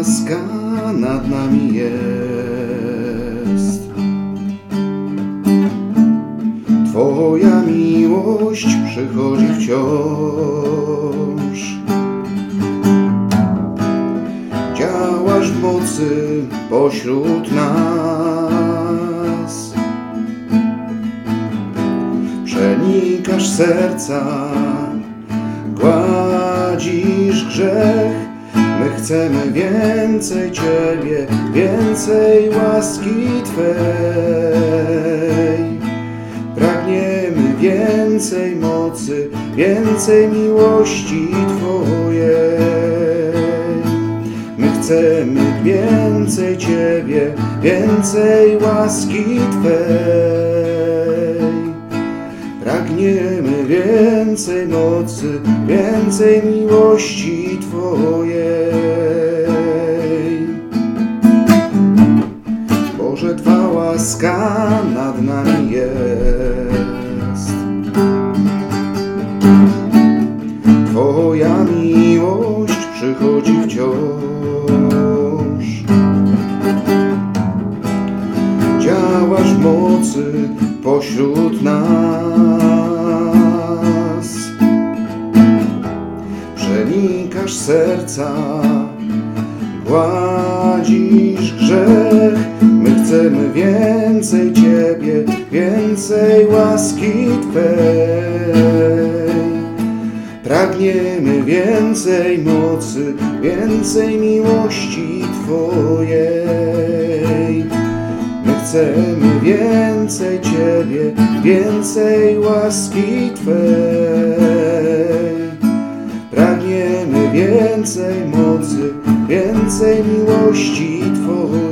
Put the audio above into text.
łaska nad nami jest. Twoja miłość przychodzi wciąż. Działasz w mocy pośród nas. Przenikasz serca, gładzisz grzech. My chcemy więcej Ciebie, więcej łaski Twej. Pragniemy więcej mocy, więcej miłości Twojej. My chcemy więcej Ciebie, więcej łaski Twej. Pragniemy więcej mocy, więcej miłości Twojej. Boże, Twa łaska nad nami jest. Twoja miłość przychodzi wciąż. Działasz mocy pośród nas. Przenikasz serca, gładzisz grzech. My chcemy więcej Ciebie, więcej łaski Twej. Pragniemy więcej mocy, więcej miłości Twojej. My chcemy więcej Ciebie, więcej łaski Twej. Więcej mocy, więcej miłości Twojej.